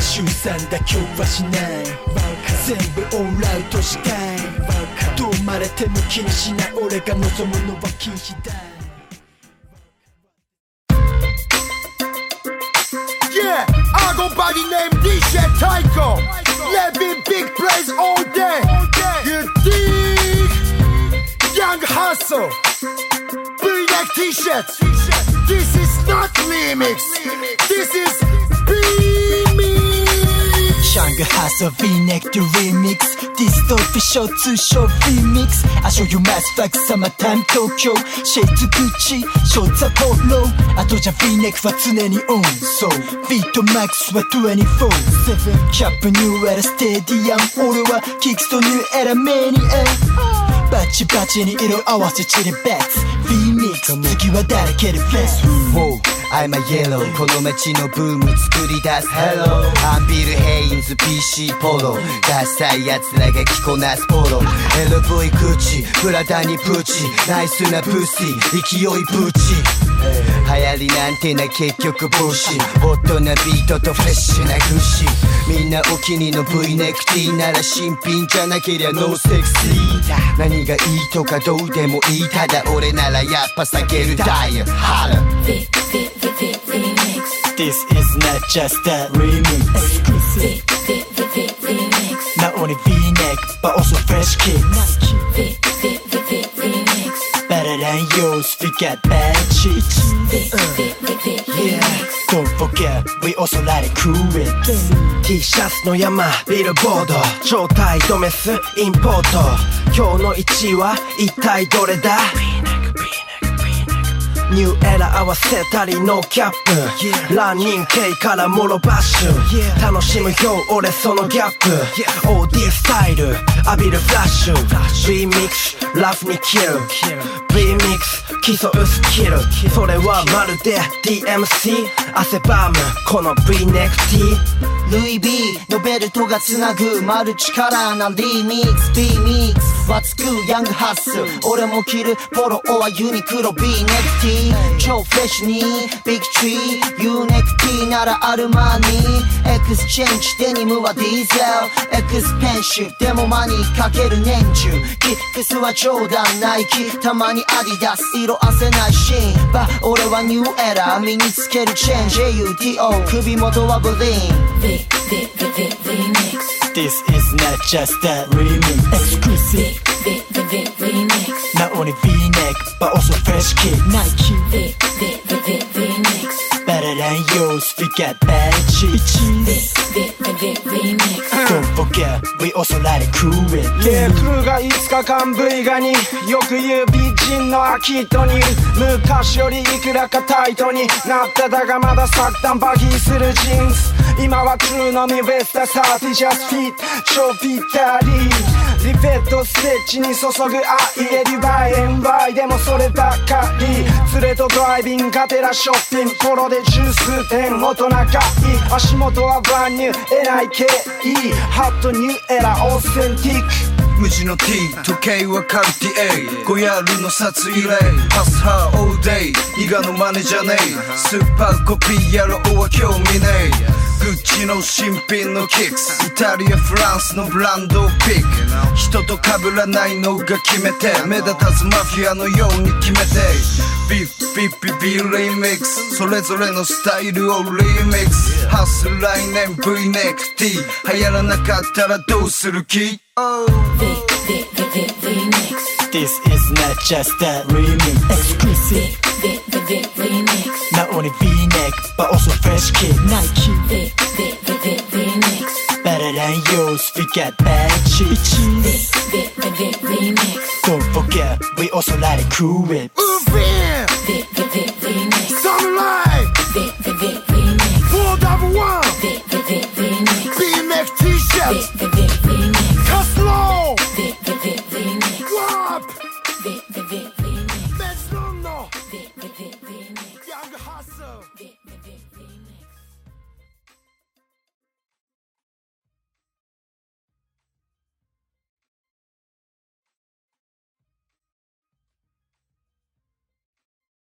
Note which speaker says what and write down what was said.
Speaker 1: 週3だ今日はしない全部オールアウトしたいどうまれても気にしない俺が望むのは禁止だ
Speaker 2: Yeah, I go by the name DJ Tycho. Living big place all day. You dig? Young hustle. V-neck t-shirts. This is not remix. This is
Speaker 1: シャングハス V-neck to remix ディストフィショ通称 V-mix I show you mass like summertime 東京シェイツグッチショーツアポロあとじゃ V-neck は常にオン So ビートマックスは24-7キャップニューエラステディアム俺はキックスとニューエラメニアバチバチに色合わせチリベッツ V-mix 次は誰けるフェス
Speaker 3: I'm a yellow この街のブーム作り出す Hello. アンビル・ヘインズ PC ポロダサい奴らが着こなすポロ LV 口プラダにプチナイスなプッシー勢いプチ流行りなんてな結局ブシホットなビートとフレッシュなグシみんなお気に入りの V ネクティなら新品じゃなけりゃノーセクシー。何がいいとかどうでもいい。ただ俺ならやっぱ避けるダイヤハラ
Speaker 1: This is not just a remix. Not only V-neck but also fresh kicks. Than yours, we got bad cheeks
Speaker 4: V V V V V mix.
Speaker 1: Don't forget, we also like it cool it
Speaker 5: T シャツの山ビルボード状態ドメスインポート今日の1位は一体どれだニューエラ合わせたりノーキャップ。ランニング系からモロバッシュ。楽しむよ俺そのギャップ。OD スタイル浴びるフラッシュ。V ミックスラフにキル V ミックス競うスキルそれはまるで DMC 汗ばむ。この V ネクティ
Speaker 3: ルイ・ビーのベルトがつなぐ。マルチカラーなリミックス B ミックスはつくヤングハッスル俺も着る。ポロオはユニクロ B ネクティ超フレッシュにビッグツリー U ネクティならアルマーニエクスチェンジデニムはディーゼルエクスペンシブでもマニーかける年中キックスはジョーダンナイキたまにアディダス色あせないシーンバ俺はニューエラー身につけるチェーン JUTO 首元はブリン
Speaker 4: V V V V V mix.
Speaker 1: This is not just a remix. Exclusive.
Speaker 4: V V V V mix.
Speaker 1: Only V-neck but also fresh kick Nike
Speaker 4: V V V V V mix.
Speaker 1: Better than yours, we got bad cheeks
Speaker 4: V V V V V mix.
Speaker 1: Don't forget, we also like it cool it
Speaker 5: ゲークルが5日間 V ガによく言う美人のアキットに昔よりいくらかタイトになってたがまだ昨旦バギーするジーンズ今は中のみウェスタサーティジャスフィット超ぴったりリベットステッチに注ぐ愛エリバイエンバイでもそればっかり。連れとドライビングがてらショッピングコロで十数点大人がいい足元はバンニュー NIKE ハットニューエラオーセンティック。
Speaker 6: 無地の T 時計はカルティエゴヤルの札入れパスハーオーデイ。伊賀のマネじゃね。えスーパーコピー野郎は興味ねえグッチの新品のキックス。イタリアフランスのブランドをピック。人と被らないのが決めて目立たずマフィアのように決めて。ビッビッビビリミックスそれぞれのスタイルをリミックスハッスル来年 V ネクティ流行らなかったらどうする気
Speaker 4: V V V V V mix.
Speaker 1: This is not just a remix Exclusive
Speaker 4: V V V V mix.
Speaker 1: Not only V-neck but also fresh kick Nike
Speaker 4: V V V V V mix.
Speaker 1: Better than yours, we got bad cheeks
Speaker 4: V V V V V mix.
Speaker 1: Don't forget, we also like it cool it
Speaker 2: Uvin,
Speaker 4: V V V V mix.
Speaker 2: Samurai,
Speaker 4: V V V V mix.
Speaker 2: 411,
Speaker 4: V V V V mix.
Speaker 2: B-neck
Speaker 4: V
Speaker 2: t-shirts,
Speaker 4: V V V mix.
Speaker 2: Caslo,
Speaker 4: V V V V mix.
Speaker 2: Guap,
Speaker 4: V V